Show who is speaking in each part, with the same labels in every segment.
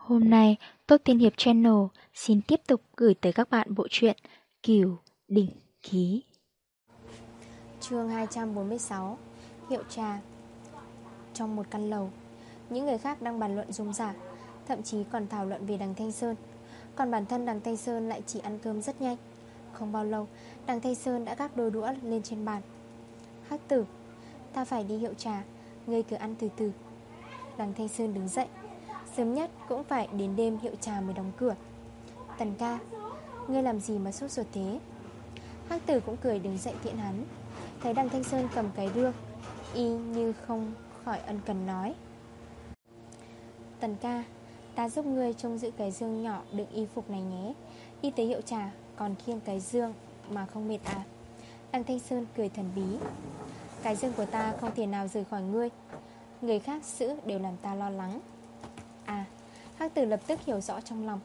Speaker 1: Hôm nay, Tốt Tiên Hiệp Channel xin tiếp tục gửi tới các bạn bộ truyện Kiều Đỉnh Ký.
Speaker 2: chương 246 Hiệu trà Trong một căn lầu, những người khác đang bàn luận dung giả, thậm chí còn thảo luận về đằng Thanh Sơn. Còn bản thân đằng Thanh Sơn lại chỉ ăn cơm rất nhanh. Không bao lâu, đằng Thanh Sơn đã gác đôi đũa lên trên bàn. Hắc tử, ta phải đi hiệu trà, ngươi cứ ăn từ từ. Đằng Thanh Sơn đứng dậy Sớm nhất cũng phải đến đêm hiệu trà mới đóng cửa. Tần ca, Ngươi làm gì mà sốt ruột thế? Hắc tử cũng cười đứng dậy thiện hắn. Thấy đằng Thanh Sơn cầm cái rương Y như không khỏi ân cần nói. Tần ca, Ta giúp ngươi trông giữ cái dương nhỏ đựng y phục này nhé. Y tế hiệu trà, còn khiêng cái dương mà không mệt à? Đằng Thanh Sơn cười thần bí. Cái dương của ta không thể nào rời khỏi ngươi. Người khác giữ đều làm ta lo lắng. À Hắc tử lập tức hiểu rõ trong lòng,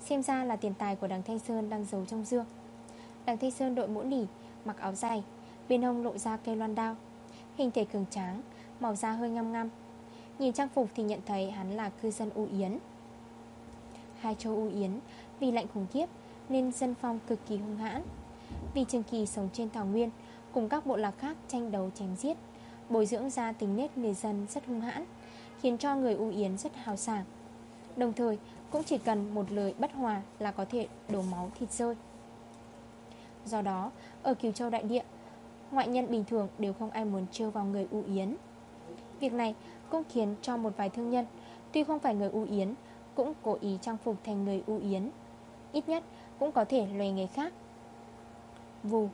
Speaker 2: Xem ra là tiền tài của đằng Thanh Sơn đang giấu trong dương. Đằng Thanh Sơn đội mũ nỉ, Mặc áo dài, Bên hông lộ ra cây loan đao, Hình thể cường tráng, Màu da hơi ngăm ngăm. Nhìn trang phục thì nhận thấy hắn là cư dân U Yến. Hai châu U Yến, Vì lạnh khủng khiếp Nên dân phong cực kỳ hung hãn. Vì Trường Kỳ sống trên Thảo Nguyên, Cùng các bộ lạc khác tranh đấu chém giết, Bồi dưỡng ra tính nết người dân rất hung hãn. Khiến cho người U Yến rất hào sảng. Đồng thời cũng chỉ cần một lời bất hòa Là có thể đổ máu thịt rơi. Do đó Ở Kiều Châu Đại Địa Ngoại nhân bình thường đều không ai muốn trêu vào người U Yến. Việc này cũng khiến cho một vài thương nhân Tuy không phải người U Yến Cũng cố ý trang phục thành người U Yến. Ít nhất cũng có thể lòe người khác. Vù,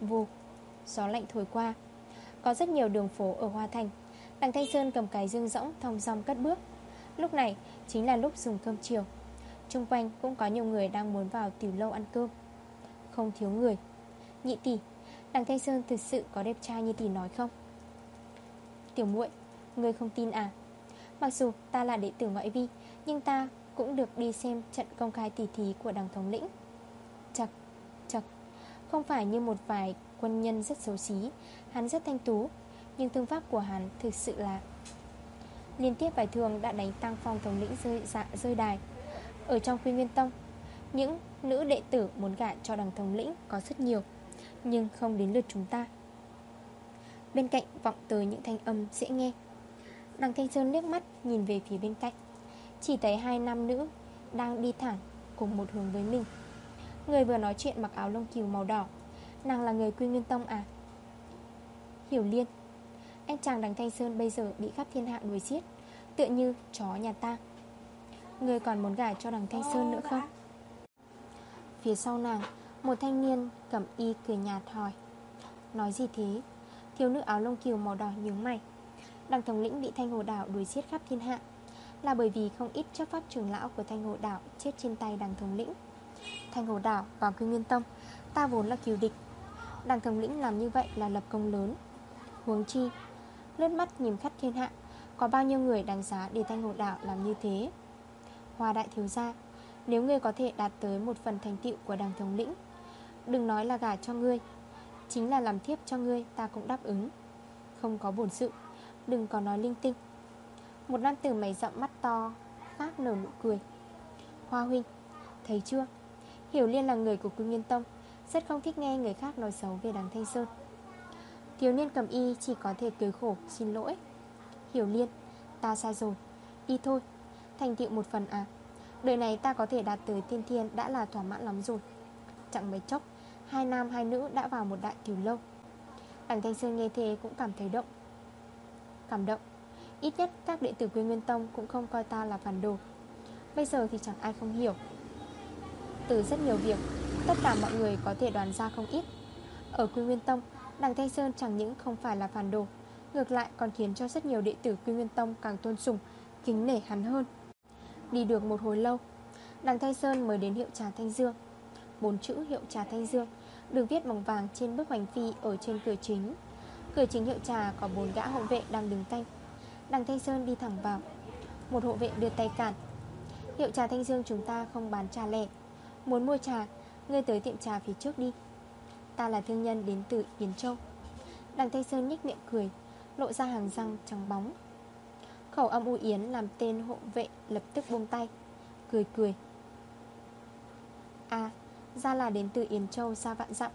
Speaker 2: vù Gió lạnh thổi qua. Có rất nhiều đường phố ở Hoa Thành Đằng Thanh Sơn cầm cái dương rỗng thong dong cất bước. Lúc này chính là lúc dùng cơm chiều. Trung quanh cũng có nhiều người đang muốn vào tiểu lâu ăn cơm. Không thiếu người. Nhị tỷ Đằng Thanh Sơn thực sự có đẹp trai như tỷ nói không? Tiểu muội Người không tin à? Mặc dù ta là đệ tử ngoại vi Nhưng ta cũng được đi xem trận công khai tỷ thí của đằng thống lĩnh. Chật, chật. Không phải như một vài quân nhân rất xấu xí Hắn rất thanh tú nhưng thương pháp của hắn thực sự là Liên tiếp vài thường đã đánh tăng phong thống lĩnh rơi, dạ, rơi đài. Ở trong quy nguyên tông Những nữ đệ tử muốn gả cho đằng thống lĩnh có rất nhiều Nhưng không đến lượt chúng ta. Bên cạnh vọng tới những thanh âm dễ nghe Đằng Thanh Sơn nước mắt nhìn về phía bên cạnh. Chỉ thấy hai nam nữ đang đi thẳng cùng một hướng với mình. Người vừa nói chuyện mặc áo lông kiều màu đỏ Nàng là người quy nguyên tông à? Hiểu liên em chàng đằng Thanh Sơn bây giờ bị khắp thiên hạ đuổi giết, Tựa như chó nhà ta. Người còn muốn gả cho đằng Thanh Sơn nữa không? Phía sau nàng, Một thanh niên cầm y cười nhạt hỏi. Nói gì thế? Thiếu nữ áo lông kiều màu đỏ nhướng mày. Đằng thống lĩnh bị thanh hồ đảo đuổi giết khắp thiên hạ, Là bởi vì không ít chấp pháp trưởng lão của thanh hồ đảo Chết trên tay đằng thống lĩnh. Thanh hồ đảo và cư nguyên tông, Ta vốn là kiều địch. Đằng thống lĩnh làm như vậy là lập công lớn. Huống chi Lướt mắt nhìn khắp thiên hạ. Có bao nhiêu người đáng giá để thanh hồ đảo làm như thế? Hoa đại thiếu gia Nếu ngươi có thể đạt tới một phần thành tựu của đảng thống lĩnh Đừng nói là gả cho ngươi Chính là làm thiếp cho ngươi ta cũng đáp ứng. Không có bổn sự Đừng có nói linh tinh. Một nam tử mày rậm mắt to Khác nở nụ cười. Hoa huynh, thấy chưa? Hiểu Liên là người của Quy Nguyên Tông Rất không thích nghe người khác nói xấu về đảng Thanh Sơn. Thiếu niên cầm y chỉ có thể cười khổ Xin lỗi. Hiểu Liên, ta sai rồi. Đi thôi, thành tựu một phần à. Đời này ta có thể đạt tới tiên thiên Đã là thỏa mãn lắm rồi. Chẳng mấy chốc, hai nam hai nữ đã vào một đại tiểu lâu. Đằng Thanh Sơn nghe thế cũng cảm thấy động. Cảm động. Ít nhất các đệ tử Quy Nguyên Tông cũng không coi ta là phản đồ. Bây giờ thì chẳng ai không hiểu. Từ rất nhiều việc Tất cả mọi người có thể đoán ra không ít. Ở Quy Nguyên Tông Đằng Thanh Sơn chẳng những không phải là phản đồ, Ngược lại còn khiến cho rất nhiều đệ tử Quy Nguyên Tông càng tôn sùng, Kính nể hắn hơn. Đi được một hồi lâu, Đằng Thanh Sơn mới đến hiệu trà Thanh Dương. Bốn chữ hiệu trà Thanh Dương Được viết bằng vàng trên bức hoành phi Ở trên cửa chính. Cửa chính hiệu trà có bốn gã hộ vệ đang đứng canh Đằng Thanh Sơn đi thẳng vào, Một hộ vệ đưa tay cản. Hiệu trà Thanh Dương chúng ta không bán trà lẻ, Muốn mua trà, Ngươi tới tiệm trà phía trước đi. Ta là thương nhân đến từ Yến Châu. Đằng Thanh Sơn nhích miệng cười Lộ ra hàng răng trắng bóng. Khẩu âm u yến làm tên hộ vệ lập tức buông tay cười cười. À ra là đến từ Yến Châu xa vạn dặm.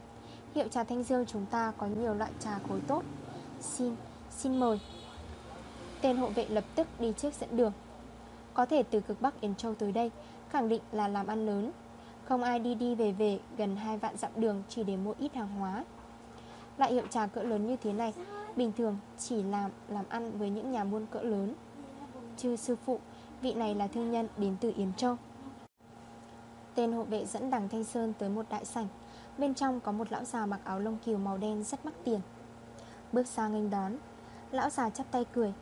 Speaker 2: Hiệu trà Thanh Dương chúng ta có nhiều loại trà khối tốt. Xin, xin mời. Tên hộ vệ lập tức đi trước dẫn đường. Có thể từ cực Bắc Yến Châu tới đây Khẳng định là làm ăn lớn. Không ai đi đi về về, gần 2 vạn dặm đường Chỉ để mua ít hàng hóa. Loại hiệu trà cỡ lớn như thế này, Bình thường chỉ làm làm ăn với những nhà buôn cỡ lớn. Chứ sư phụ, Vị này là thương nhân đến từ Yến Châu. Tên hộ vệ dẫn đằng Thanh Sơn tới một đại sảnh. Bên trong có một lão già mặc áo lông kiều màu đen rất mắc tiền. Bước sang nghênh đón, Lão già chắp tay cười.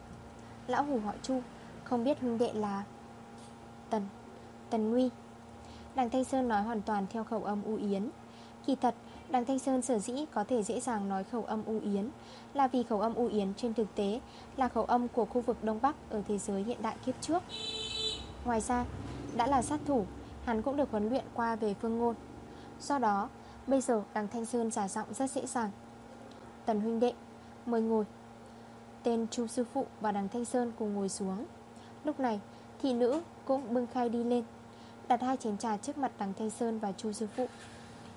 Speaker 2: Lão hủ họ Chu, Không biết huynh đệ là Tần Tần Nguy. Đằng Thanh Sơn nói hoàn toàn theo khẩu âm U Yến. Kỳ thật, Đằng Thanh Sơn sở dĩ có thể dễ dàng nói khẩu âm U Yến Là vì khẩu âm U Yến trên thực tế Là khẩu âm của khu vực Đông Bắc Ở thế giới hiện đại kiếp trước. Ngoài ra, Đã là sát thủ, Hắn cũng được huấn luyện qua về phương ngôn. Do đó, Bây giờ đằng Thanh Sơn giả giọng rất dễ dàng. Tần huynh đệ, Mời ngồi. Tên Chu sư phụ và đằng Thanh Sơn cùng ngồi xuống. Lúc này, Thị nữ cũng bưng khai đi lên. Đặt hai chén trà trước mặt đằng Thanh Sơn và Chu sư phụ.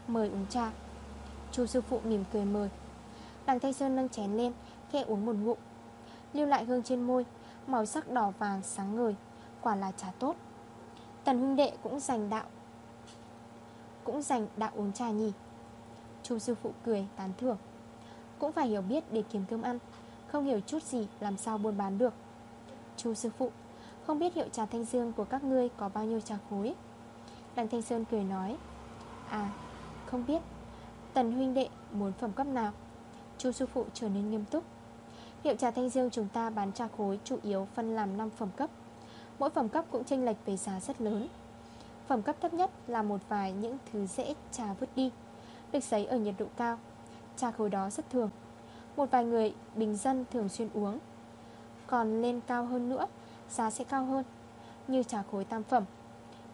Speaker 2: Mời uống trà. Chu sư phụ mỉm cười mời. Đằng Thanh Sơn nâng chén lên Khe uống một ngụm. Lưu lại hương trên môi, Màu sắc đỏ vàng sáng ngời, Quả là trà tốt. Tần huynh đệ cũng dành đạo, Cũng dành đạo uống trà nhỉ? Chu sư phụ cười tán thưởng. Cũng phải hiểu biết để kiếm cơm ăn, Không hiểu chút gì làm sao buôn bán được. Chu sư phụ không biết hiệu trà thanh dương của các ngươi có bao nhiêu trà khối? Đằng Thanh Sơn cười nói À không biết. Tần huynh đệ muốn phẩm cấp nào? Chu sư phụ trở nên nghiêm túc. Hiệu trà thanh dương chúng ta bán trà khối Chủ yếu phân làm 5 phẩm cấp. Mỗi phẩm cấp cũng chênh lệch về giá rất lớn. Phẩm cấp thấp nhất là một vài những thứ dễ trà vứt đi. Được sấy ở nhiệt độ cao. Trà khối đó rất thường. Một vài người bình dân thường xuyên uống. Còn lên cao hơn nữa Giá sẽ cao hơn Như trà khối tam phẩm.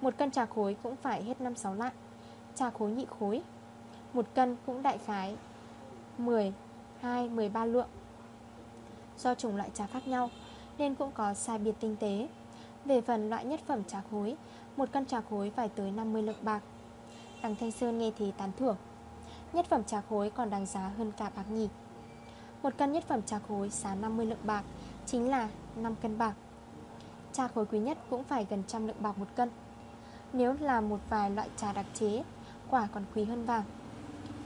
Speaker 2: Một cân trà khối cũng phải hết 5-6 lạng. Trà khối nhị khối Một cân cũng đại khái 10, 2, 13 lượng. Do chủng loại trà khác nhau Nên cũng có sai biệt tinh tế. Về phần loại nhất phẩm trà khối Một cân trà khối phải tới 50 lượng bạc. Đằng Thanh Sơn nghe thì tán thưởng. Nhất phẩm trà khối còn đáng giá hơn cả bạc nhỉ. Một cân nhất phẩm trà khối giá 50 lượng bạc Chính là 5 cân bạc. Trà khối quý nhất cũng phải gần trăm lượng bạc một cân. Nếu là một vài loại trà đặc chế, Quả còn quý hơn vàng.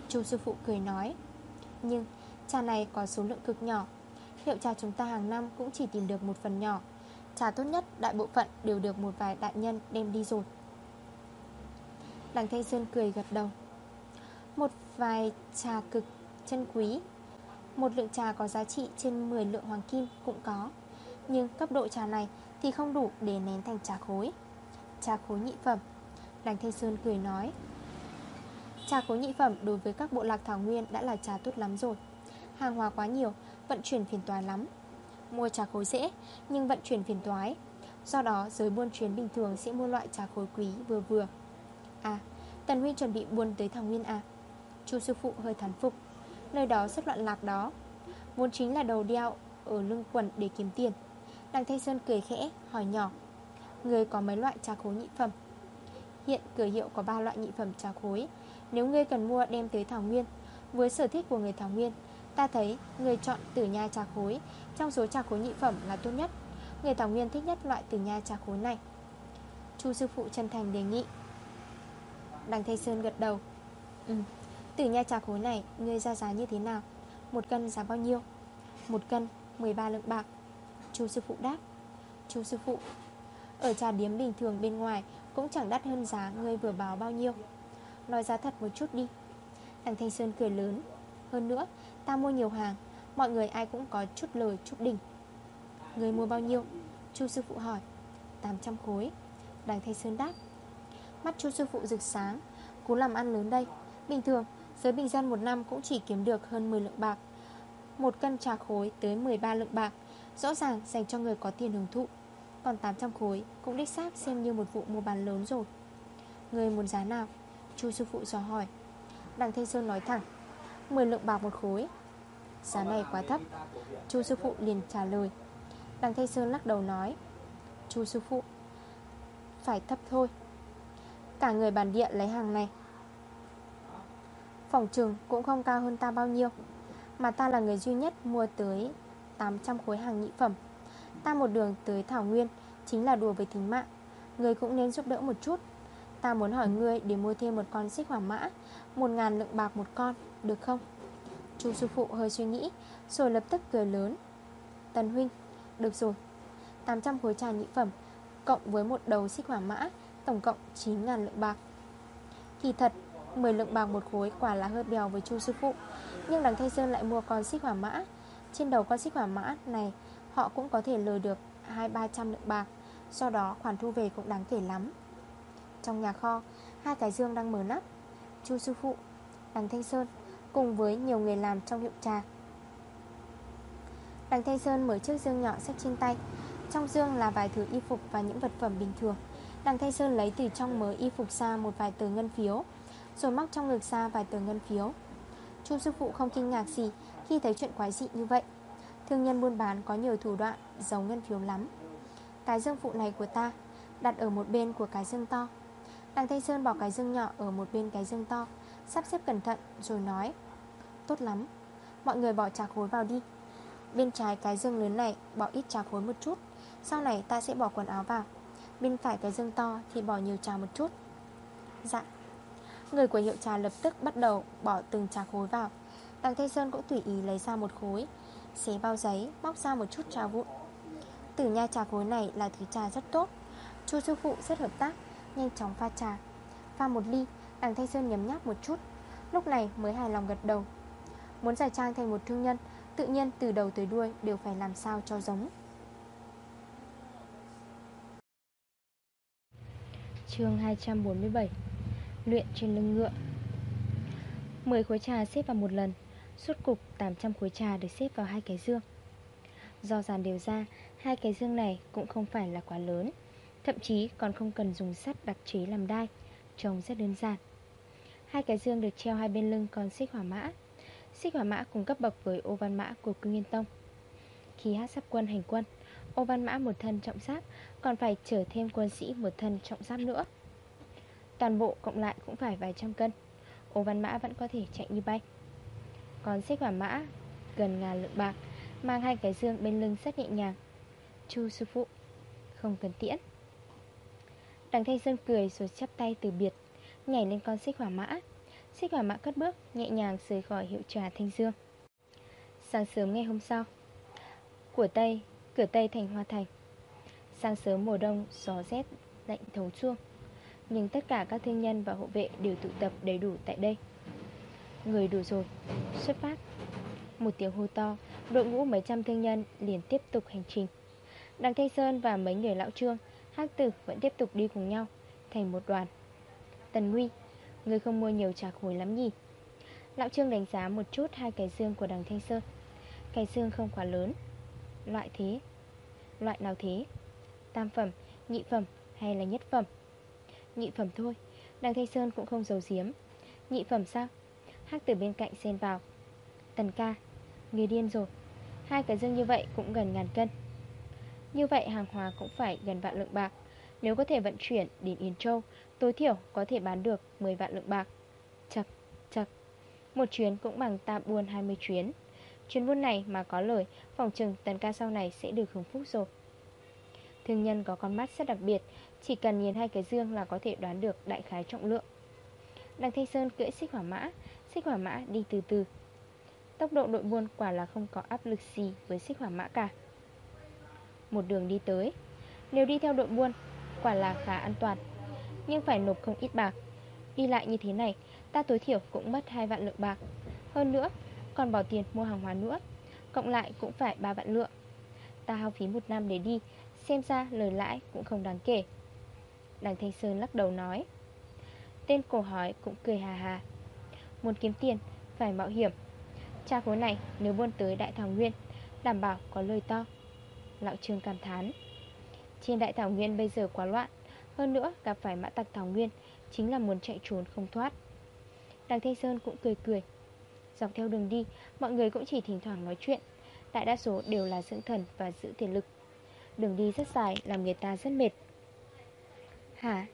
Speaker 2: Chu sư phụ cười nói, Nhưng trà này có số lượng cực nhỏ. Hiệu trà chúng ta hàng năm cũng chỉ tìm được một phần nhỏ. Trà tốt nhất đại bộ phận đều được một vài đại nhân đem đi rồi. Đằng Thanh Sơn cười gật đầu. Một vài trà cực chân quý. Một lượng trà có giá trị trên 10 lượng hoàng kim cũng có. Nhưng cấp độ trà này thì không đủ để nén thành trà khối. Trà khối nhị phẩm. Lành Thanh Sơn cười nói Trà khối nhị phẩm đối với các bộ lạc thảo nguyên đã là trà tốt lắm rồi. Hàng hóa quá nhiều, vận chuyển phiền toái lắm. Mua trà khối dễ Nhưng vận chuyển phiền toái. Do đó giới buôn chuyến bình thường sẽ mua loại trà khối quý vừa vừa. À Tần Huy chuẩn bị buôn tới Thảo Nguyên à? Chu sư phụ hơi thán phục. Nơi đó rất loạn lạc đó. Vốn chính là đầu đeo ở lưng quần để kiếm tiền. Đằng Thanh Sơn cười khẽ hỏi nhỏ Người có mấy loại trà khối nhị phẩm? Hiện cửa hiệu có 3 loại nhị phẩm trà khối. Nếu ngươi cần mua đem tới Thảo Nguyên Với sở thích của người Thảo Nguyên Ta thấy người chọn tử nha trà khối. Trong số trà khối nhị phẩm là tốt nhất. Người Thảo Nguyên thích nhất loại tử nha trà khối này. Chu sư phụ chân thành đề nghị. Đằng Thanh Sơn gật đầu. Ừ, tử nha trà khối này Ngươi ra giá như thế nào? Một cân giá bao nhiêu? Một cân 13 lượng bạc. Chu sư phụ đáp. Chu sư phụ, Ở trà điếm bình thường bên ngoài Cũng chẳng đắt hơn giá ngươi vừa báo bao nhiêu. Nói giá thật một chút đi. Thằng Thanh Sơn cười lớn. Hơn nữa, Ta mua nhiều hàng, Mọi người ai cũng có chút lời chút đỉnh. Người mua bao nhiêu? Chu sư phụ hỏi. 800 khối. Đằng Thanh Sơn đáp. Mắt chu sư phụ rực sáng. Cú làm ăn lớn đây. Bình thường, giới bình dân một năm cũng chỉ kiếm được hơn 10 lượng bạc. Một cân trà khối tới 13 lượng bạc. Rõ ràng dành cho người có tiền hưởng thụ. Còn 800 khối cũng đích xác xem như một vụ mua bán lớn rồi. Người muốn giá nào? Chu sư phụ dò hỏi. Đằng Thanh Sơn nói thẳng 10 lượng bạc một khối. Giá này quá thấp. Chu sư phụ liền trả lời. Đằng Thanh Sơn lắc đầu nói, Chu sư phụ, phải thấp thôi. Cả người bản địa lấy hàng này. Phòng trường cũng không cao hơn ta bao nhiêu, Mà ta là người duy nhất mua tới 800 khối hàng nhị phẩm. Ta một đường tới Thảo Nguyên, Chính là đùa với tính mạng. Người cũng nên giúp đỡ một chút. Ta muốn hỏi ngươi để mua thêm một con xích hỏa mã, Một ngàn lượng bạc một con, Được không? Chu sư phụ hơi suy nghĩ, Rồi lập tức cười lớn. Tần huynh, Được rồi. 800 khối trà nhị phẩm, Cộng với một đầu xích hỏa mã, Tổng cộng 9 ngàn lượng bạc. Kỳ thật 10 lượng bạc một khối quả là hơi bèo với chu sư phụ, Nhưng đằng thay Sơn lại mua con xích hỏa mã trên đầu con xích hỏa mã này Họ cũng có thể lời được 2-300 lượng bạc Do đó khoản thu về cũng đáng kể lắm. Trong nhà kho Hai cái dương đang mở nắp. Chu sư phụ, đằng Thanh Sơn Cùng với nhiều người làm trong hiệu trà. Đằng Thanh Sơn mở chiếc dương nhỏ sách trên tay. Trong dương là vài thứ y phục và những vật phẩm bình thường. Đằng Thanh Sơn lấy từ trong mớ y phục ra một vài tờ ngân phiếu Rồi móc trong ngực ra vài tờ ngân phiếu. Chu sư phụ không kinh ngạc gì khi thấy chuyện quái dị như vậy. Thương nhân buôn bán có nhiều thủ đoạn, Giấu ngân phiếu lắm. Cái dương phụ này của ta, Đặt ở một bên của cái dương to. Đằng Thanh Sơn bỏ cái dương nhỏ ở một bên cái dương to, Sắp xếp cẩn thận rồi nói, Tốt lắm, Mọi người bỏ trà khối vào đi. Bên trái cái dương lớn này, bỏ ít trà khối một chút, Sau này ta sẽ bỏ quần áo vào. Bên phải cái dương to thì bỏ nhiều trà một chút. Dạ. Người của hiệu trà lập tức bắt đầu bỏ từng trà khối vào. Đằng Thanh Sơn cũng tùy ý lấy ra một khối, Xé bao giấy, Móc ra một chút trà vụn. Tử nha trà khối này là thứ trà rất tốt. Chu sư phụ rất hợp tác, Nhanh chóng pha trà. Pha một ly Đằng Thanh Sơn nhấm nháp một chút, Lúc này mới hài lòng gật đầu. Muốn giải trang thành một thương nhân, Tự nhiên từ đầu tới đuôi đều phải làm sao cho giống.
Speaker 1: Chương 247 Luyện trên lưng ngựa. 10 khối trà xếp vào một lần. Suốt cục 800 khối trà được xếp vào hai cái dương. Do dàn đều ra, Hai cái dương này cũng không phải là quá lớn. Thậm chí còn không cần dùng sắt đặc chế làm đai, Trông rất đơn giản. Hai cái dương được treo hai bên lưng con xích hỏa mã. Xích hỏa mã cùng cấp bậc với ô văn mã của cư nghiên tông. Khi hát sắp quân hành quân, Ô văn mã một thân trọng giáp Còn phải chở thêm quân sĩ một thân trọng giáp nữa. Toàn bộ cộng lại cũng phải vài trăm cân. Ô văn mã vẫn có thể chạy như bay. Còn xích hỏa mã Gần ngàn lượng bạc Mang hai cái dương bên lưng rất nhẹ nhàng. Chu sư phụ Không cần tiễn. Đằng Thanh Sơn cười rồi chắp tay từ biệt Nhảy lên con xích hỏa mã. Xích hỏa mã cất bước nhẹ nhàng rời khỏi hiệu trà Thanh Dương. Sáng sớm ngày hôm sau Của Tây, cửa Tây thành Hoa Thành. Sáng sớm mùa đông gió rét lạnh thấu chuông Nhưng tất cả các thương nhân và hộ vệ đều tụ tập đầy đủ tại đây. Người đủ rồi, xuất phát. Một tiếng hô to, đội ngũ mấy trăm thương nhân liền tiếp tục hành trình. Đằng Thanh Sơn và mấy người lão trương Hắc tử vẫn tiếp tục đi cùng nhau Thành một đoàn. Tần Nguy Người không mua nhiều trà khối lắm nhỉ? Lão Trương đánh giá một chút hai cái xương của đằng Thanh Sơn. Cái xương không quá lớn. Loại thế. Loại nào thế? Tam phẩm, nhị phẩm hay là nhất phẩm? Nhị phẩm thôi. Đằng Thanh Sơn cũng không giấu giếm. Nhị phẩm sao? Hắc từ bên cạnh xen vào. Tần ca Người điên rồi. Hai cái dương như vậy cũng gần ngàn cân. Như vậy hàng hóa cũng phải gần vạn lượng bạc. Nếu có thể vận chuyển đến Yên Châu Tối thiểu có thể bán được 10 vạn lượng bạc. Chật, chật. Một chuyến cũng bằng ta buôn 20 chuyến. Chuyến buôn này mà có lời Phòng trừng tần ca sau này sẽ được hưởng phúc rồi. Thương nhân có con mắt rất đặc biệt Chỉ cần nhìn hai cái dương là có thể đoán được đại khái trọng lượng. Đằng Thanh Sơn cưỡi xích hỏa mã Xích hỏa mã đi từ từ. Tốc độ đội buôn quả là không có áp lực gì với xích hỏa mã cả. Một đường đi tới. Nếu đi theo đội buôn, Quả là khá an toàn. Nhưng phải nộp không ít bạc. Đi lại như thế này, Ta tối thiểu cũng mất 2 vạn lượng bạc. Hơn nữa, còn bỏ tiền mua hàng hóa nữa. Cộng lại cũng phải 3 vạn lượng. Ta hao phí một năm để đi, Xem ra lời lãi cũng không đáng kể. Đằng Thanh Sơn lắc đầu nói. Tên cổ hỏi cũng cười hà hà. Muốn kiếm tiền, Phải mạo hiểm. Cha khối này, nếu buôn tới Đại Thảo Nguyên, Đảm bảo có lời to, Lão Trương cảm thán. Trên Đại Thảo Nguyên bây giờ quá loạn, hơn nữa gặp phải mã tặc Thảo Nguyên, Chính là muốn chạy trốn không thoát. Đằng Thanh Sơn cũng cười cười, Dọc theo đường đi, Mọi người cũng chỉ thỉnh thoảng nói chuyện, Đại đa số đều là dưỡng thần và giữ thể lực. Đường đi rất dài, làm người ta rất mệt. Hả?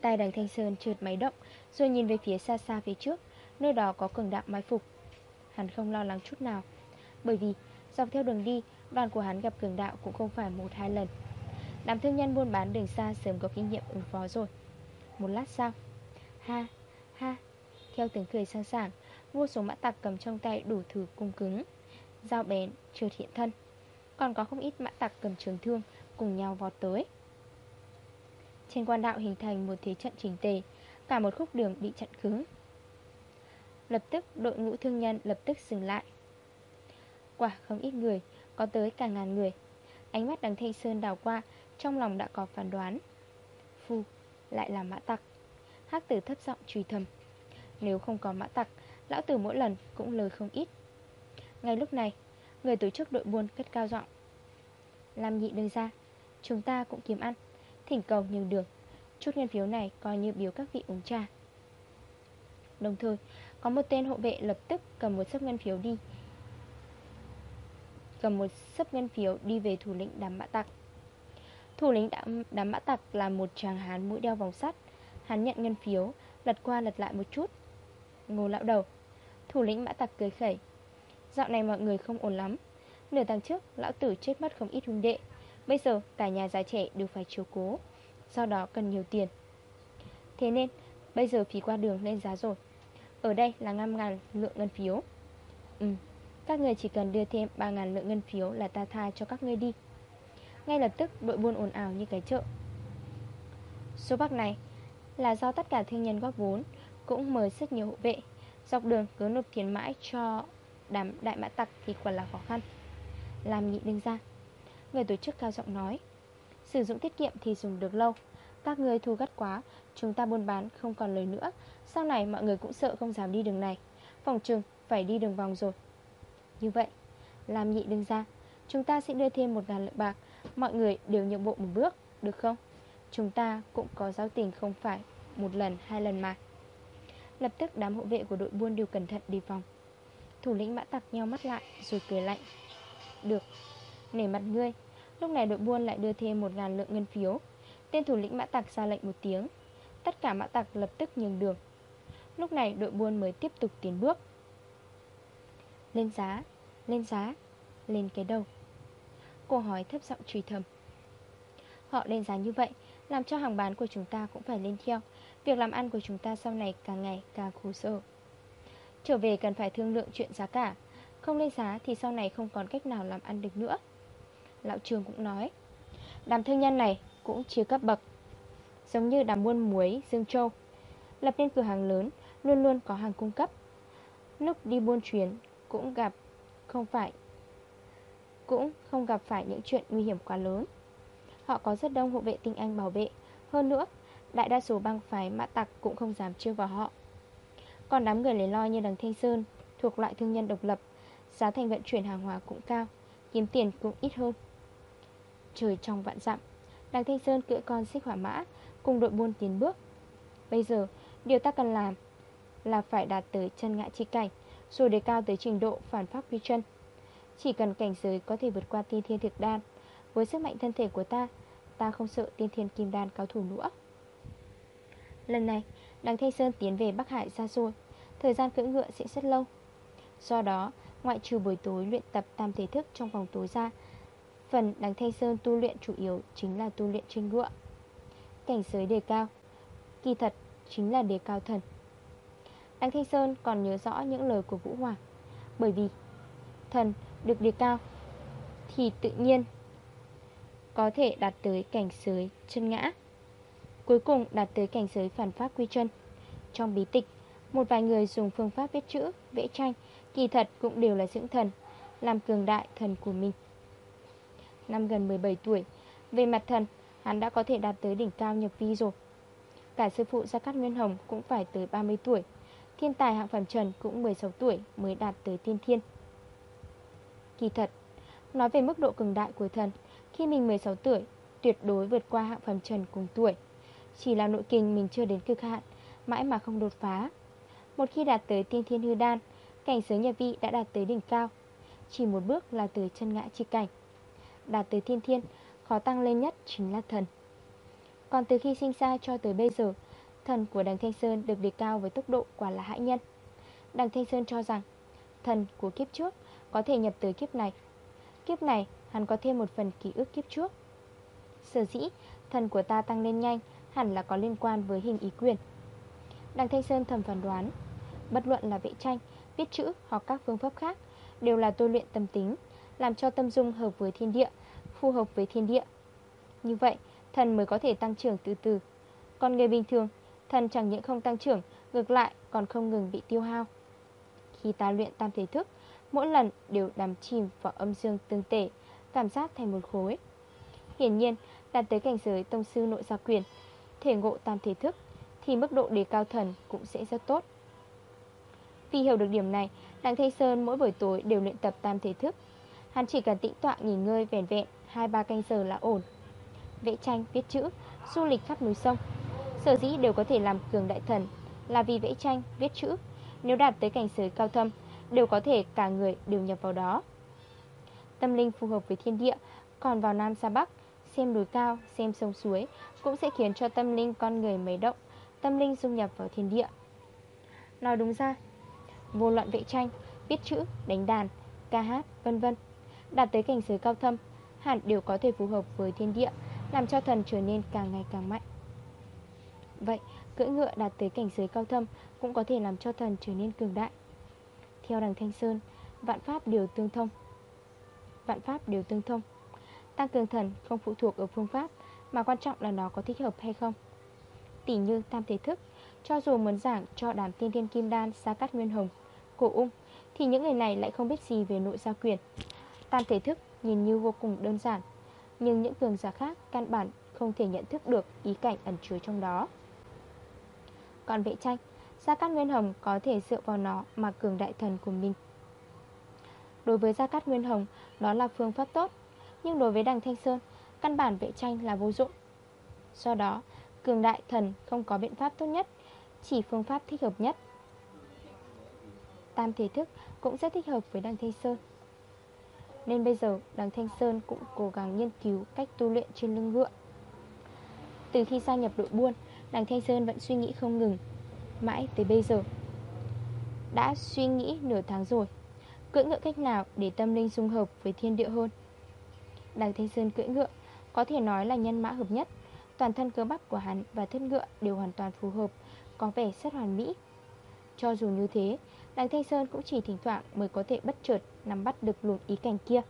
Speaker 1: Tai đằng Thanh Sơn trượt máy động, Rồi nhìn về phía xa xa phía trước Nơi đó có cường đạo mai phục. Hắn không lo lắng chút nào, Bởi vì dọc theo đường đi, Đoàn của hắn gặp cường đạo cũng không phải một hai lần. Đám thương nhân buôn bán đường xa Sớm có kinh nghiệm ứng phó rồi. Một lát sau, Ha ha, Theo tiếng cười sang sảng, Vô số mã tặc cầm trong tay đủ thứ cung cứng, Dao bén, trượt hiện thân. Còn có không ít mã tặc cầm trường thương Cùng nhau vọt tới. Trên quan đạo hình thành một thế trận chỉnh tề, Cả một khúc đường bị chặn cứng. Lập tức đội ngũ thương nhân lập tức dừng lại. Quả không ít người Có tới cả ngàn người. Ánh mắt đằng Thanh Sơn đào qua Trong lòng đã có phán đoán. Phu, lại là mã tặc. Hác tử thấp giọng trùy thầm. Nếu không có mã tặc Lão tử mỗi lần cũng lời không ít. Ngay lúc này Người tổ chức đội buôn cất cao giọng. Làm nhị đưa ra Chúng ta cũng kiếm ăn Thỉnh cầu nhường đường. Chút ngân phiếu này coi như biếu các vị uống trà. Đồng thời có một tên hộ vệ lập tức cầm một sấp ngân phiếu đi. Cầm một sấp ngân phiếu đi về thủ lĩnh đám mã tặc Thủ lĩnh đám, đám mã tặc là một chàng hán mũi đeo vòng sắt. Hắn nhận ngân phiếu Lật qua lật lại một chút. Ngô lão đầu. Thủ lĩnh mã tặc cười khẩy. Dạo này mọi người không ổn lắm. Nửa tháng trước lão tử chết mất không ít huynh đệ. Bây giờ cả nhà già trẻ đều phải chiếu cố. Sau đó cần nhiều tiền. Thế nên bây giờ phí qua đường lên giá rồi. Ở đây là 5.000 lượng ngân phiếu. Ừ Các người chỉ cần đưa thêm 3.000 lượng ngân phiếu là ta tha cho các ngươi đi. Ngay lập tức, đội buôn ồn ào như cái chợ. Số bạc này là do tất cả thương nhân góp vốn, Cũng mời rất nhiều hộ vệ, Dọc đường cứ nộp tiền mãi cho đám đại mã tặc thì quả là khó khăn. Làm nhị đương ra. Người tổ chức cao giọng nói, Sử dụng tiết kiệm thì dùng được lâu, Các người thu gắt quá Chúng ta buôn bán không còn lời nữa. Sau này mọi người cũng sợ không dám đi đường này. Phòng trừng phải đi đường vòng rồi. Như vậy Làm nhị đứng ra. Chúng ta sẽ đưa thêm một ngàn lượng bạc. Mọi người đều nhượng bộ một bước Được không? Chúng ta cũng có giao tình không phải Một lần hai lần mà. Lập tức đám hộ vệ của đội buôn đều cẩn thận đề phòng. Thủ lĩnh mã tặc nhau mắt lại Rồi cười lạnh. Được, nể mặt ngươi. Lúc này đội buôn lại đưa thêm một ngàn lượng ngân phiếu. Tên thủ lĩnh mã tặc ra lệnh một tiếng. Tất cả mã tặc lập tức nhường đường. Lúc này đội buôn mới tiếp tục tiến bước. Lên giá, lên giá, lên cái đầu. Cô hỏi thấp giọng trùy thầm. Họ lên giá như vậy Làm cho hàng bán của chúng ta cũng phải lên theo. Việc làm ăn của chúng ta sau này càng ngày càng khổ sở. Trở về cần phải thương lượng chuyện giá cả. Không lên giá thì sau này không còn cách nào làm ăn được nữa. Lão trường cũng nói. Đám thương nhân này cũng chia cấp bậc. Giống như đàm buôn muối, Dương Châu. Lập nên cửa hàng lớn, Luôn luôn có hàng cung cấp. Lúc đi buôn chuyến, cũng gặp Không phải, Cũng không gặp phải những chuyện nguy hiểm quá lớn. Họ có rất đông hộ vệ tinh anh bảo vệ. Hơn nữa, Đại đa số băng phái mã tặc cũng không dám trêu vào họ. Còn đám người lấy lo như đằng Thanh Sơn Thuộc loại thương nhân độc lập, Giá thành vận chuyển hàng hóa cũng cao, Kiếm tiền cũng ít hơn. Trời trong vạn dặm, Đằng Thanh Sơn cưỡi con xích hỏa mã Cùng đội buôn tiến bước. Bây giờ, điều ta cần làm Là phải đạt tới chân ngã chi cảnh Rồi đề cao tới trình độ phản pháp quy chân. Chỉ cần cảnh giới có thể vượt qua tiên thiên thực đan, Với sức mạnh thân thể của ta Ta không sợ tiên thiên kim đan cao thủ nữa. Lần này, Đằng Thanh Sơn tiến về Bắc Hải xa xôi, Thời gian cưỡi ngựa sẽ rất lâu. Do đó, ngoại trừ buổi tối luyện tập tam thể thức trong vòng tối ra, Phần đằng Thanh Sơn tu luyện chủ yếu chính là tu luyện trên ngựa. Cảnh giới đề cao. Kỳ thật chính là đề cao thần. Đăng Thanh Sơn còn nhớ rõ những lời của Vũ Hoàng Bởi vì thần được đề cao Thì tự nhiên có thể đạt tới cảnh giới chân ngã Cuối cùng đạt tới cảnh giới phản pháp quy chân. Trong bí tịch Một vài người dùng phương pháp viết chữ, vẽ tranh Kỳ thật cũng đều là dưỡng thần Làm cường đại thần của mình. Năm gần 17 tuổi Về mặt thần Hắn đã có thể đạt tới đỉnh cao nhập vi rồi. Cả sư phụ Gia Cát Nguyên Hồng cũng phải tới 30 tuổi, Thiên tài hạng phẩm trần cũng 16 tuổi mới đạt tới tiên thiên. Kỳ thật, Nói về mức độ cường đại của thần, Khi mình 16 tuổi, Tuyệt đối vượt qua hạng phẩm trần cùng tuổi. Chỉ là nội kinh mình chưa đến cực hạn, Mãi mà không đột phá. Một khi đạt tới tiên thiên hư đan, Cảnh giới nhà vị đã đạt tới đỉnh cao. Chỉ một bước là từ chân ngã chi cảnh. Đạt tới thiên thiên Khó tăng lên nhất chính là thần. Còn từ khi sinh ra cho tới bây giờ Thần của đằng Thanh Sơn được đề cao với tốc độ quả là hại nhân. Đằng Thanh Sơn cho rằng Thần của kiếp trước có thể nhập tới kiếp này. Kiếp này hắn có thêm một phần ký ức kiếp trước. Sở dĩ thần của ta tăng lên nhanh Hẳn là có liên quan với hình ý quyền. Đằng Thanh Sơn thầm phản đoán Bất luận là vẽ tranh, viết chữ hoặc các phương pháp khác Đều là tôi luyện tâm tính Làm cho tâm dung hợp với thiên địa Phù hợp với thiên địa. Như vậy, thần mới có thể tăng trưởng từ từ. Còn người bình thường, Thần chẳng những không tăng trưởng, Ngược lại còn không ngừng bị tiêu hao. Khi ta luyện tam thể thức, Mỗi lần đều đắm chìm vào âm dương tương tể, Cảm giác thành một khối. Hiển nhiên, đạt tới cảnh giới tông sư nội gia quyền, Thể ngộ tam thể thức, Thì mức độ đề cao thần cũng sẽ rất tốt. Vì hiểu được điểm này, Đặng Thanh Sơn mỗi buổi tối đều luyện tập tam thể thức. Hắn chỉ cần tĩnh tọa nghỉ ngơi vẻn vẹn 2-3 canh giờ là ổn. Vẽ tranh, viết chữ, du lịch khắp núi sông. Sở dĩ đều có thể làm cường đại thần Là vì vẽ tranh, viết chữ. Nếu đạt tới cảnh giới cao thâm Đều có thể cả người đều nhập vào đó. Tâm linh phù hợp với thiên địa Còn vào Nam xa Bắc Xem núi cao, xem sông suối Cũng sẽ khiến cho tâm linh con người mấy động Tâm linh dung nhập vào thiên địa. Nói đúng ra Vô luận vẽ tranh, viết chữ, đánh đàn, ca hát, vân vân Đạt tới cảnh giới cao thâm Hẳn đều có thể phù hợp với thiên địa Làm cho thần trở nên càng ngày càng mạnh. Vậy, cưỡi ngựa đạt tới cảnh giới cao thâm Cũng có thể làm cho thần trở nên cường đại. Theo đằng Thanh Sơn Vạn pháp đều tương thông. Vạn pháp đều tương thông. Tăng cường thần không phụ thuộc ở phương pháp Mà quan trọng là nó có thích hợp hay không. Tỉ như tam thể thức Cho dù muốn giảng cho đám tiên thiên kim đan Sa cát nguyên hồng, cổ ung Thì những người này lại không biết gì về nội gia quyền. Tam thể thức nhìn như vô cùng đơn giản. Nhưng những cường giả khác Căn bản không thể nhận thức được Ý cảnh ẩn chứa trong đó. Còn vệ tranh, Gia Cát Nguyên Hồng có thể dựa vào nó Mà cường đại thần của mình. Đối với Gia Cát Nguyên Hồng Đó là phương pháp tốt. Nhưng đối với đằng Thanh Sơn, Căn bản vệ tranh là vô dụng. Do đó, cường đại thần không có biện pháp tốt nhất, Chỉ phương pháp thích hợp nhất. Tam thể thức cũng rất thích hợp với đằng Thanh Sơn. Nên bây giờ, đằng Thanh Sơn cũng cố gắng nghiên cứu cách tu luyện trên lưng ngựa. Từ khi gia nhập đội buôn, Đằng Thanh Sơn vẫn suy nghĩ không ngừng. Mãi tới bây giờ, Đã suy nghĩ nửa tháng rồi, Cưỡi ngựa cách nào để tâm linh dung hợp với thiên địa hơn? Đằng Thanh Sơn cưỡi ngựa, Có thể nói là nhân mã hợp nhất. Toàn thân cơ bắp của hắn và thân ngựa đều hoàn toàn phù hợp, Có vẻ rất hoàn mỹ. Cho dù như thế Đằng Thanh Sơn cũng chỉ thỉnh thoảng mới có thể bất chợt Nắm bắt được luồng ý cảnh kia.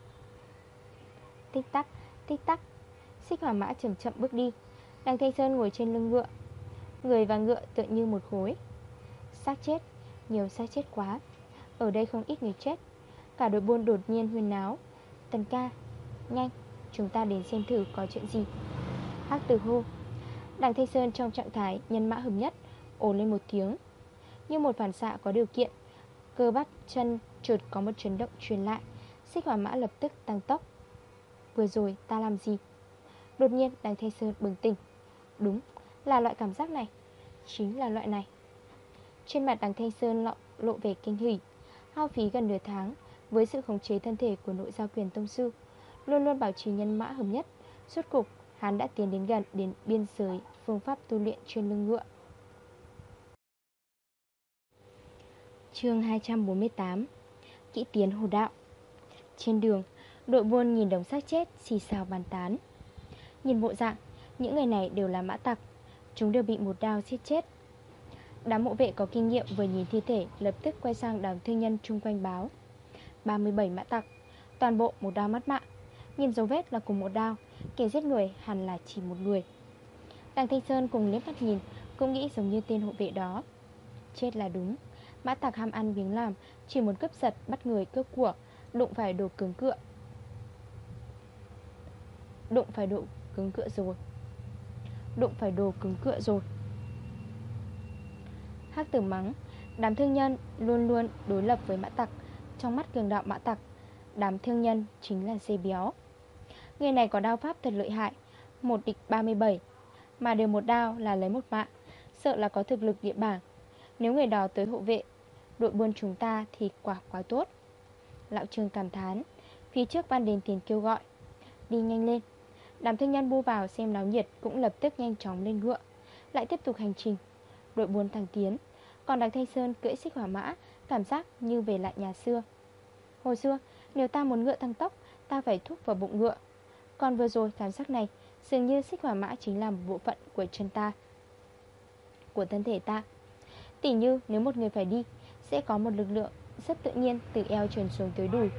Speaker 1: Tích tắc, tích tắc. Xích hỏa mã chậm chậm bước đi. Đằng Thanh Sơn ngồi trên lưng ngựa. Người và ngựa tựa như một khối. Xác chết, nhiều xác chết quá. Ở đây không ít người chết. Cả đội buôn đột nhiên huyên náo. Tần ca, nhanh Chúng ta đến xem thử có chuyện gì. Hắc tử hô. Đằng Thanh Sơn trong trạng thái nhân mã hợp nhất ồn lên một tiếng. Như một phản xạ có điều kiện Cơ bắp chân trượt có một chấn động truyền lại. Xích hỏa mã lập tức tăng tốc. Vừa rồi ta làm gì? Đột nhiên đằng thay Sơn bừng tỉnh. Đúng là loại cảm giác này. Chính là loại này. Trên mặt đằng Thanh Sơn lộ, lộ về kinh hỉ. Hao phí gần nửa tháng Với sự khống chế thân thể của nội giao quyền tông sư Luôn luôn bảo trì nhân mã hợp nhất. Suốt cục hắn đã tiến đến gần Đến biên giới phương pháp tu luyện trên lưng ngựa. Chương 248 Kỹ tiến hồ đạo. Trên đường, Đội buôn nhìn đồng xác chết, xì xào bàn tán. Nhìn bộ dạng, Những người này đều là mã tặc, Chúng đều bị một đao giết chết. Đám mộ vệ có kinh nghiệm vừa nhìn thi thể, Lập tức quay sang đám thương nhân chung quanh báo. 37 mã tặc, Toàn bộ một đao mất mạng. Nhìn dấu vết là cùng một đao, Kẻ giết người hẳn là chỉ một người. Đằng Thanh Sơn cùng liếc mắt nhìn, Cũng nghĩ giống như tên hộ vệ đó. Chết là đúng. Mã tặc ham ăn miếng làm, Chỉ muốn cướp giật bắt người cướp của, Đụng phải đồ cứng cựa Đụng phải đồ cứng cựa rồi. Đụng phải đồ cứng cựa rồi. Hắc tử mắng, Đám thương nhân luôn luôn đối lập với mã tặc Trong mắt cường đạo mã tặc Đám thương nhân chính là dê béo. Người này có đao pháp thật lợi hại, Một địch 37 Mà đều một đao là lấy một mạng, Sợ là có thực lực địa bảng. Nếu người đó tới hộ vệ Đội buôn chúng ta thì quả quá tốt. Lão Trương cảm thán, Phía trước ban đền tiền kêu gọi, Đi nhanh lên. Đám thương nhân bu vào xem náo nhiệt Cũng lập tức nhanh chóng lên ngựa, Lại tiếp tục hành trình. Đội buôn thăng tiến, Còn đằng Thanh Sơn cưỡi xích hỏa mã, Cảm giác như về lại nhà xưa. Hồi xưa, nếu ta muốn ngựa tăng tốc, Ta phải thúc vào bụng ngựa. Còn vừa rồi cảm giác này, Dường như xích hỏa mã chính là một bộ phận của chân ta, Của thân thể ta. Tỉ như nếu một người phải đi sẽ có một lực lượng rất tự nhiên Từ eo truyền xuống tới đùi,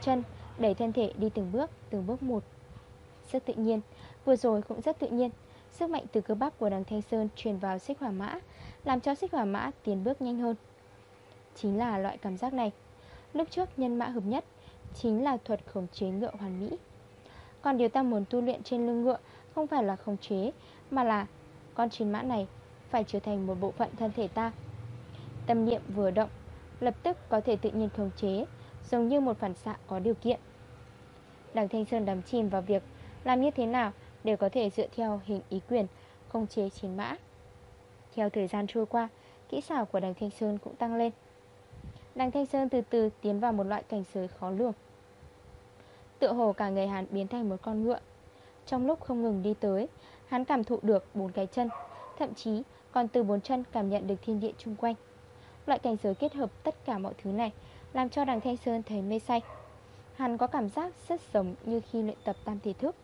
Speaker 1: Chân, đẩy thân thể đi từng bước Từng bước một. Rất tự nhiên, Vừa rồi cũng rất tự nhiên. Sức mạnh từ cơ bắp của đằng Thanh Sơn truyền vào xích hỏa mã, Làm cho xích hỏa mã tiến bước nhanh hơn. Chính là loại cảm giác này. Lúc trước nhân mã hợp nhất Chính là thuật khống chế ngựa hoàn mỹ. Còn điều ta muốn tu luyện trên lưng ngựa Không phải là khống chế, Mà là con chiến mã này Phải trở thành một bộ phận thân thể ta Tâm niệm vừa động, Lập tức có thể tự nhiên khống chế, Giống như một phản xạ có điều kiện. Đằng Thanh Sơn đắm chìm vào việc Làm như thế nào để có thể dựa theo hình ý quyền Không chế chiến mã. Theo thời gian trôi qua, Kỹ xảo của đằng Thanh Sơn cũng tăng lên. Đằng Thanh Sơn từ từ tiến vào một loại cảnh giới khó lường. Tựa hồ cả người hắn biến thành một con ngựa. Trong lúc không ngừng đi tới, Hắn cảm thụ được bốn cái chân, Thậm chí còn từ bốn chân cảm nhận được thiên địa chung quanh. Loại cảnh giới kết hợp tất cả mọi thứ này, Làm cho đằng Thanh Sơn thấy mê say. Hắn có cảm giác rất giống như khi luyện tập tam thể thức.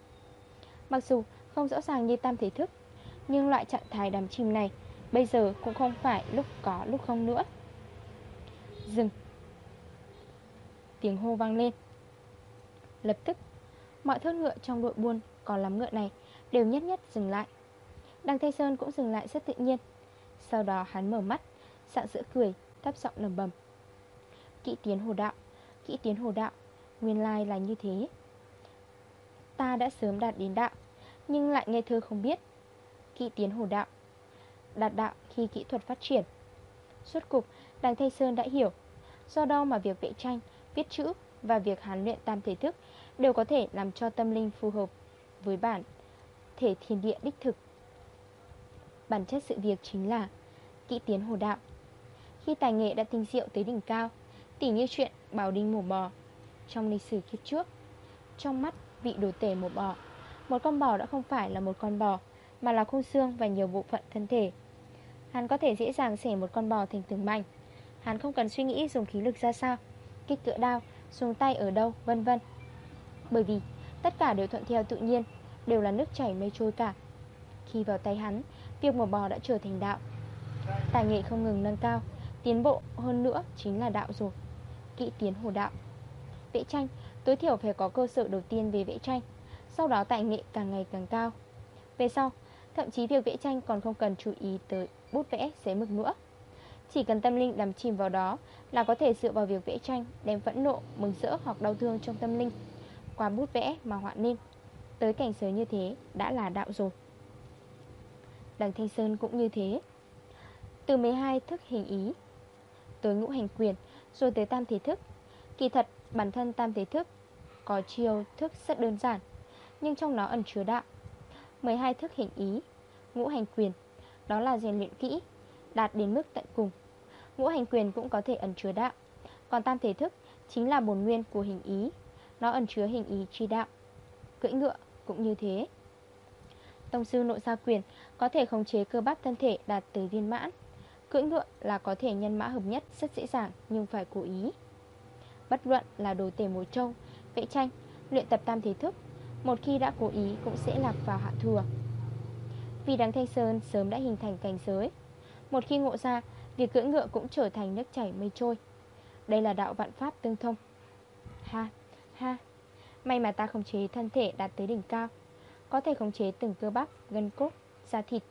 Speaker 1: Mặc dù không rõ ràng như tam thể thức, Nhưng loại trạng thái đắm chìm này Bây giờ cũng không phải lúc có lúc không nữa. Dừng. Tiếng hô vang lên. Lập tức, Mọi thớt ngựa trong đội buôn có lắm ngựa này Đều nhất nhất dừng lại. Đằng Thanh Sơn cũng dừng lại rất tự nhiên. Sau đó hắn mở mắt Sạng sữa cười thấp giọng lầm bầm Kỵ tiến hồ đạo Kỵ tiến hồ đạo Nguyên lai là như thế. Ta đã sớm đạt đến đạo Nhưng lại nghe thơ không biết. Kỵ tiến hồ đạo Đạt đạo khi kỹ thuật phát triển. Suốt cục đàng thay Sơn đã hiểu Do đâu mà việc vẽ tranh, viết chữ Và việc hàn luyện tam thể thức Đều có thể làm cho tâm linh phù hợp Với bản thể thiên địa đích thực. Bản chất sự việc chính là Kỹ tiến hồ đạo khi tài nghệ đã tinh diệu tới đỉnh cao Tỉ như chuyện bảo đinh mổ bò. Trong lịch sử kiếp trước Trong mắt vị đồ tể mổ bò Một con bò đã không phải là một con bò Mà là khung xương và nhiều bộ phận thân thể. Hắn có thể dễ dàng xẻ một con bò thành từng mảnh. Hắn không cần suy nghĩ dùng khí lực ra sao Kích cỡ đao, xuống tay ở đâu, vân vân. Bởi vì tất cả đều thuận theo tự nhiên Đều là nước chảy mây trôi cả. Khi vào tay hắn Việc mổ bò đã trở thành đạo. Tài nghệ không ngừng nâng cao Tiến bộ hơn nữa chính là đạo rồi. Kỹ tiến hồ đạo. Vẽ tranh. Tối thiểu phải có cơ sở đầu tiên về vẽ tranh. Sau đó tài nghệ càng ngày càng cao. Về sau Thậm chí việc vẽ tranh còn không cần chú ý tới bút vẽ giấy mực nữa. Chỉ cần tâm linh đắm chìm vào đó Là có thể dựa vào việc vẽ tranh Đem phẫn nộ, mừng rỡ hoặc đau thương trong tâm linh Qua bút vẽ mà họa nên Tới cảnh giới như thế đã là đạo rồi. Đằng Thanh Sơn cũng như thế. Từ 12 thức hình ý Tới ngũ hành quyền, Rồi tới tam thể thức. Kỳ thật, bản thân tam thể thức Có chiêu thức rất đơn giản, Nhưng trong nó ẩn chứa đạo. 12 thức hình ý, Ngũ hành quyền, Đó là rèn luyện kỹ, Đạt đến mức tận cùng. Ngũ hành quyền cũng có thể ẩn chứa đạo, Còn tam thể thức chính là bồn nguyên của hình ý, Nó ẩn chứa hình ý chi đạo, Cưỡi ngựa cũng như thế. Tông sư nội gia quyền Có thể khống chế cơ bắp thân thể đạt tới viên mãn. Cưỡi ngựa là có thể nhân mã hợp nhất rất dễ dàng Nhưng phải cố ý. Bất luận là đồ tể mối trâu Vẽ tranh, luyện tập tam thế thức Một khi đã cố ý cũng sẽ lạc vào hạ thừa. Vì đằng Thanh Sơn sớm đã hình thành cảnh giới Một khi ngộ ra Việc cưỡi ngựa cũng trở thành nước chảy mây trôi. Đây là đạo vạn pháp tương thông. Ha, ha May mà ta khống chế thân thể đạt tới đỉnh cao Có thể khống chế từng cơ bắp, gân cốt, da thịt.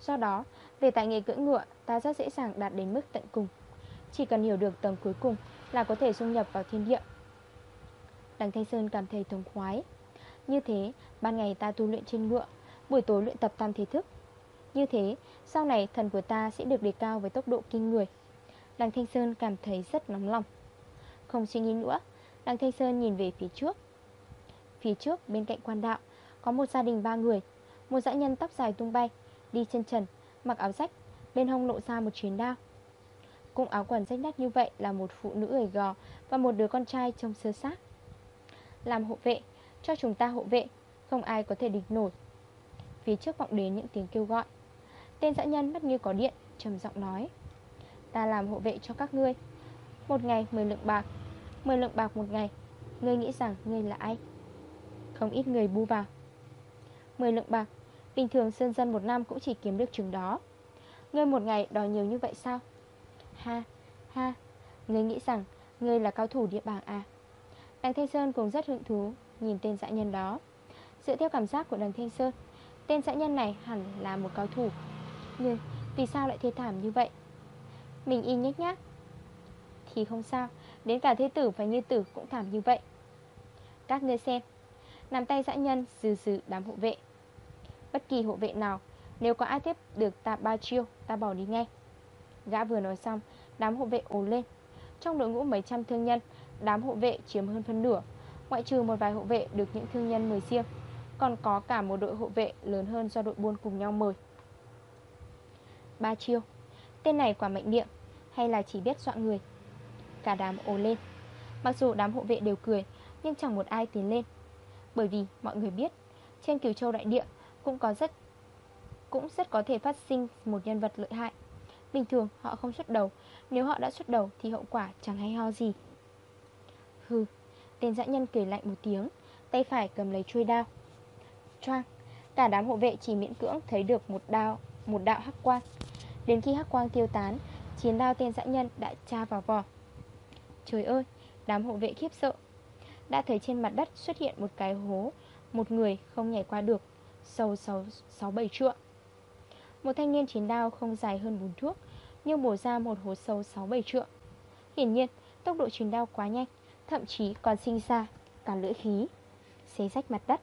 Speaker 1: Do đó, về tại nghề cưỡi ngựa Ta rất dễ dàng đạt đến mức tận cùng. Chỉ cần hiểu được tầng cuối cùng Là có thể dung nhập vào thiên địa. Đằng Thanh Sơn cảm thấy thống khoái. Như thế, ban ngày ta tu luyện trên ngựa Buổi tối luyện tập tam thế thức. Như thế, sau này thần của ta sẽ được đề cao với tốc độ kinh người. Đằng Thanh Sơn cảm thấy rất nóng lòng. Không suy nghĩ nữa Đằng Thanh Sơn nhìn về phía trước. Phía trước bên cạnh quan đạo Có một gia đình ba người. Một dã nhân tóc dài tung bay Đi chân trần, mặc áo rách Bên hông lộ ra một chuyến đao. Cùng áo quần rách nát như vậy là một phụ nữ gầy gò Và một đứa con trai trông sơ sát Làm hộ vệ, cho chúng ta hộ vệ Không ai có thể địch nổi. Phía trước vọng đến những tiếng kêu gọi. Tên dã nhân mắt như có điện trầm giọng nói Ta làm hộ vệ cho các ngươi. Một ngày 10 lượng bạc 10 lượng bạc một ngày. Ngươi nghĩ rằng ngươi là ai? Không ít người bu vào. 10 lượng bạc Bình thường sơn dân một năm cũng chỉ kiếm được chừng đó. Ngươi một ngày đòi nhiều như vậy sao? Ha ha, Ngươi nghĩ rằng ngươi là cao thủ địa bảng à? Đằng Thanh Sơn cũng rất hứng thú Nhìn tên dã nhân đó. Dựa theo cảm giác của đằng Thanh Sơn, Tên dã nhân này hẳn là một cao thủ. Nhưng vì sao lại thê thảm như vậy? Mình y nhách nhác. Thì không sao, Đến cả thế tử và như tử cũng thảm như vậy. Các ngươi xem, Nắm tay dã nhân, dừ dừ đám hộ vệ. Bất kỳ hộ vệ nào. Nếu có ai tiếp được ta ba chiêu, Ta bỏ đi ngay. Gã vừa nói xong, Đám hộ vệ ồ lên. Trong đội ngũ mấy trăm thương nhân, Đám hộ vệ chiếm hơn phân nửa, Ngoại trừ một vài hộ vệ được những thương nhân mời riêng, Còn có cả một đội hộ vệ lớn hơn do đội buôn cùng nhau mời. Ba chiêu. Tên này quả mạnh miệng Hay là chỉ biết dọa người? Cả đám ồ lên. Mặc dù đám hộ vệ đều cười, Nhưng chẳng một ai tiến lên. Bởi vì mọi người biết, Trên cửu Châu Đại Địa cũng có rất, Cũng rất có thể phát sinh một nhân vật lợi hại. Bình thường, họ không xuất đầu. Nếu họ đã xuất đầu thì hậu quả chẳng hay ho gì. Hừ, Tên dã nhân cười lạnh một tiếng, Tay phải cầm lấy chuôi đao. Choang, Cả đám hộ vệ chỉ miễn cưỡng thấy được một đao, Một đạo hắc quang. Đến khi hắc quang tiêu tán, Chiến đao tên dã nhân đã tra vào vỏ. Trời ơi, Đám hộ vệ khiếp sợ. Đã thấy trên mặt đất xuất hiện một cái hố, Một người không nhảy qua được. Sâu 6-7 trượng. Một thanh niên chín đao không dài hơn 4 thước, Nhưng bổ ra một hố sâu 6-7 trượng. Hiển nhiên, tốc độ chín đao quá nhanh, Thậm chí còn sinh ra cả lưỡi khí, Xé rách mặt đất.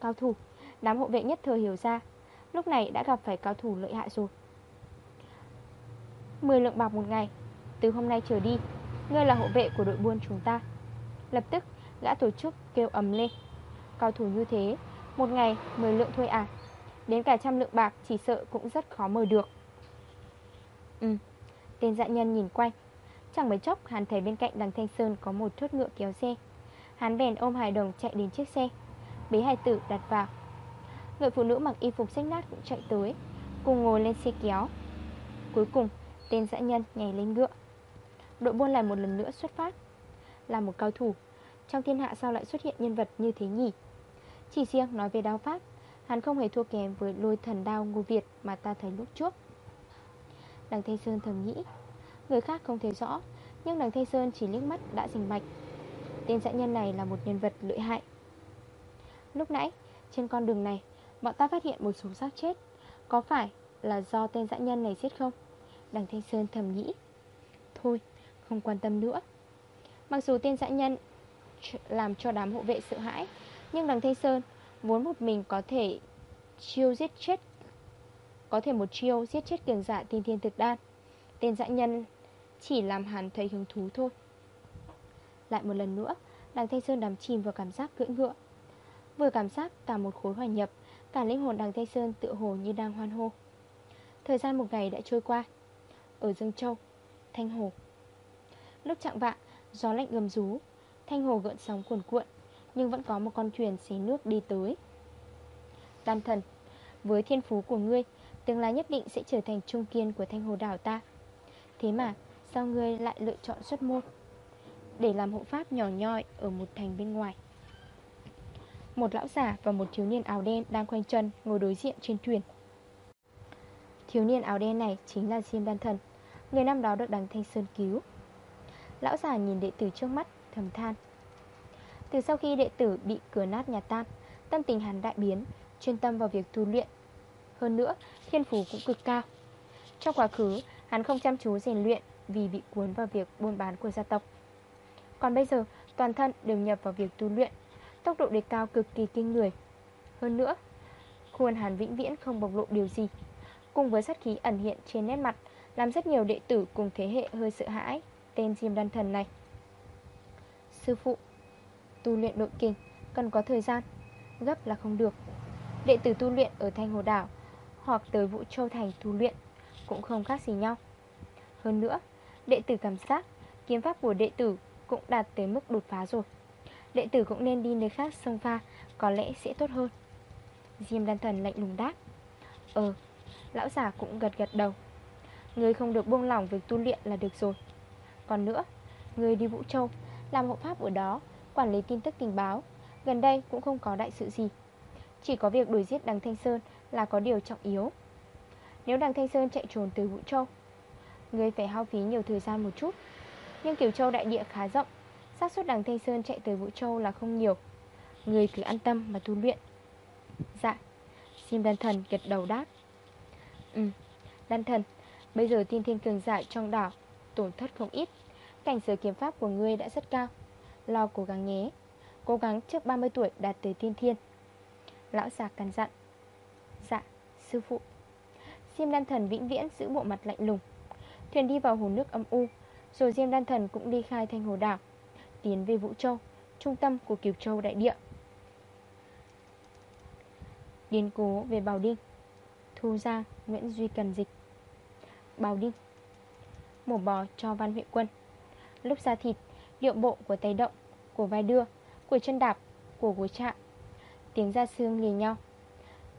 Speaker 1: Cao thủ, Đám hộ vệ nhất thời hiểu ra, Lúc này đã gặp phải cao thủ lợi hại rồi. 10 lượng bạc một ngày, Từ hôm nay trở đi, Ngươi là hộ vệ của đội buôn chúng ta. Lập tức, gã tổ chức kêu ầm lên. Cao thủ như thế một ngày 10 lượng thôi à. Đến cả trăm lượng bạc, chỉ sợ cũng rất khó mời được. Ừ Tên dạ nhân nhìn quanh. Chẳng mấy chốc, hắn thấy bên cạnh đằng Thanh Sơn Có một thốt ngựa kéo xe. Hắn bèn ôm hài đồng chạy đến chiếc xe. Bế hài tử đặt vào. Người phụ nữ mặc y phục xách nát cũng chạy tới, Cùng ngồi lên xe kéo. Cuối cùng, tên dã nhân nhảy lên ngựa. Đội buôn lại một lần nữa xuất phát. Là một cao thủ. Trong thiên hạ sao lại xuất hiện nhân vật như thế nhỉ? Chỉ riêng nói về đao pháp, Hắn không hề thua kém với lôi thần đao ngô Việt Mà ta thấy lúc trước. Đằng Thanh Sơn thầm nghĩ, Người khác không thấy rõ, Nhưng đằng Thanh Sơn chỉ liếc mắt đã rình mạch. Tên dã nhân này là một nhân vật lợi hại. Lúc nãy, Trên con đường này, Bọn ta phát hiện một số xác chết. Có phải là do tên dã nhân này giết không? Đằng Thanh Sơn thầm nghĩ. Thôi, không quan tâm nữa. Mặc dù tên dã nhân Làm cho đám hộ vệ sợ hãi nhưng đằng Thanh Sơn, Vốn một mình có thể chiêu giết chết, Có thể một chiêu giết chết cường giả tiên thiên thực đan. Tên dã nhân Chỉ làm hắn thấy hứng thú thôi. Lại một lần nữa, Đằng Thanh Sơn đắm chìm vào cảm giác cưỡi ngựa. Vừa cảm giác cả một khối hòa nhập, Cả linh hồn đằng Thanh Sơn tựa hồ như đang hoan hô. Thời gian một ngày đã trôi qua. Ở Dương Châu, Thanh Hồ. Lúc chạng vạng, Gió lạnh gầm rú. Thanh Hồ gợn sóng cuồn cuộn. Nhưng vẫn có một con thuyền xé nước đi tới. Đan thần, Với thiên phú của ngươi, Tương lai nhất định sẽ trở thành trung kiên của Thanh Hồ đảo ta. Thế mà, Sao ngươi lại lựa chọn xuất môn? Để làm hộ pháp nhỏ nhoi Ở một thành bên ngoài. Một lão giả và một thiếu niên áo đen Đang khoanh chân ngồi đối diện trên thuyền. Thiếu niên áo đen này chính là Diêm Đan Thần, Người năm đó được đằng Thanh Sơn cứu. Lão già nhìn đệ tử trước mắt, thầm than. Từ sau khi đệ tử bị cửa nát nhà tan, Tâm tình hắn đại biến, Chuyên tâm vào việc tu luyện. Hơn nữa, thiên phú cũng cực cao. Trong quá khứ, hắn không chăm chú rèn luyện Vì bị cuốn vào việc buôn bán của gia tộc. Còn bây giờ, toàn thân đều nhập vào việc tu luyện, Tốc độ đề cao cực kỳ kinh người. Hơn nữa, Khuôn hắn vĩnh viễn không bộc lộ điều gì. Cùng với sát khí ẩn hiện trên nét mặt, Làm rất nhiều đệ tử cùng thế hệ hơi sợ hãi Tên Diêm Đan Thần này. Sư phụ Tu luyện nội kinh Cần có thời gian. Gấp là không được. Đệ tử tu luyện ở Thanh Hồ Đảo Hoặc tới Vũ Châu Thành tu luyện Cũng không khác gì nhau. Hơn nữa, Đệ tử cảm giác Kiếm pháp của đệ tử cũng đạt tới mức đột phá rồi. Đệ tử cũng nên đi nơi khác sông pha, Có lẽ sẽ tốt hơn. Diêm đan thần lạnh lùng đáp. Ờ Lão giả cũng gật gật đầu. Người không được buông lỏng việc tu luyện là được rồi. Còn nữa Người đi Vũ Châu, Làm hộ pháp ở đó Quản lý tin tức tình báo. Gần đây cũng không có đại sự gì. Chỉ có việc đuổi giết đằng Thanh Sơn là có điều trọng yếu. Nếu đằng Thanh Sơn chạy trốn từ Vũ Châu, Người phải hao phí nhiều thời gian một chút. Nhưng Kiều Châu đại địa khá rộng, xác suất đằng Thanh Sơn chạy tới Vũ Châu là không nhiều. Người cứ an tâm mà tu luyện. Dạ Sim đan thần gật đầu đáp. Ừ Đan thần, Bây giờ tiên thiên cường giả trong đảo Tổn thất không ít. Cảnh giới kiếm pháp của ngươi đã rất cao. Lo cố gắng nhé. Cố gắng trước 30 tuổi đạt tới tiên thiên. Lão già căn dặn. Dạ sư phụ. Diêm đan thần vĩnh viễn giữ bộ mặt lạnh lùng. Thuyền đi vào hồ nước âm u Rồi Diêm đan thần cũng đi khai thanh hồ đảo Tiến về Vũ Châu Trung tâm của Kiều Châu đại địa. Điên cố về Bảo Đinh Thu ra Nguyễn Duy Cần Dịch. Bảo Đinh Mổ bò cho Văn Huệ Quân. Lúc ra thịt, điệu bộ của tay động Của vai đưa, của chân đạp Của gối chạm. Tiếng da xương lì nhau.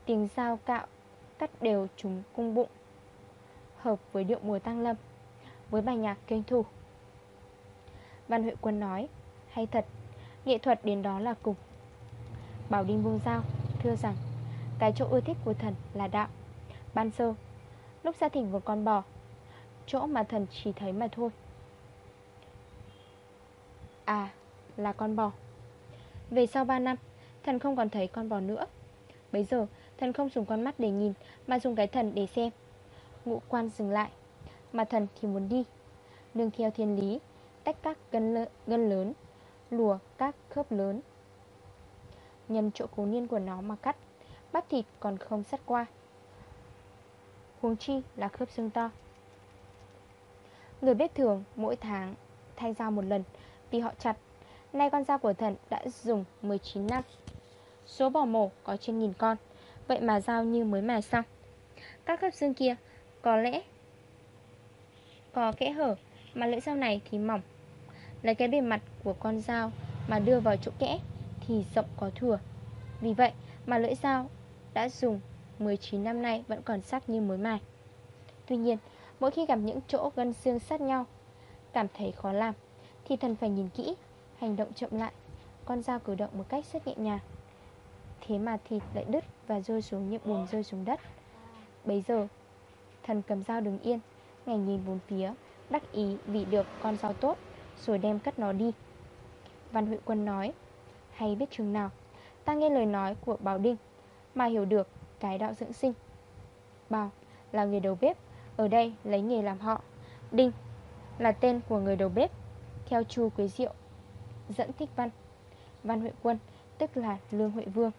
Speaker 1: Tiếng dao cạo cắt đều chúng cung bụng. Hợp với điệu mùa tăng lâm Với bài nhạc kênh thủ. Văn Huệ Quân nói Hay thật, nghệ thuật đến đó là cùng. Bảo Đinh buông dao Thưa rằng Cái chỗ ưa thích của thần là đạo Ban sơ. Lúc ra thỉnh một con bò Chỗ mà thần chỉ thấy mà thôi. À là con bò. Về sau 3 năm Thần không còn thấy con bò nữa. Bây giờ thần không dùng con mắt để nhìn Mà dùng cái thần để xem. Ngũ quan dừng lại Mà thần thì muốn đi. Đường theo thiên lý Tách các gân, gân lớn Lùa các khớp lớn. Nhân chỗ cố niên của nó mà cắt Bắp thịt còn không sắt qua. Huống chi là khớp xương to. Người biết thường mỗi tháng thay dao một lần vì họ chặt. Nay con dao của thần đã dùng 19 năm. Số bò mổ có trên nghìn con. Vậy mà dao như mới mài xong. Các khớp xương kia Có lẽ Có kẽ hở, Mà lưỡi dao này thì mỏng. Lấy cái bề mặt của con dao Mà đưa vào chỗ kẽ Thì rộng có thừa. Vì vậy mà lưỡi dao đã dùng 19 năm nay vẫn còn sắc như mới mài Tuy nhiên, Mỗi khi gặp những chỗ gân xương sát nhau, Cảm thấy khó làm. Thì thần phải nhìn kỹ, Hành động chậm lại, Con dao cử động một cách rất nhẹ nhàng. Thế mà thịt lại đứt và rơi xuống như bùn rơi xuống đất. Bây giờ, Thần cầm dao đứng yên Ngày nhìn bốn phía, Đắc ý vì được con dao tốt, Rồi đem cất nó đi. Văn Huệ Quân nói, Hay biết chừng nào, Ta nghe lời nói của Bảo Đinh, Mà hiểu được cái đạo dưỡng sinh. Bảo là người đầu bếp, Ở đây lấy nghề làm họ. Đinh là tên của người đầu bếp. Theo chu Quế Diệu, Dẫn Thích Văn Văn Huệ Quân, tức là Lương Huệ Vương.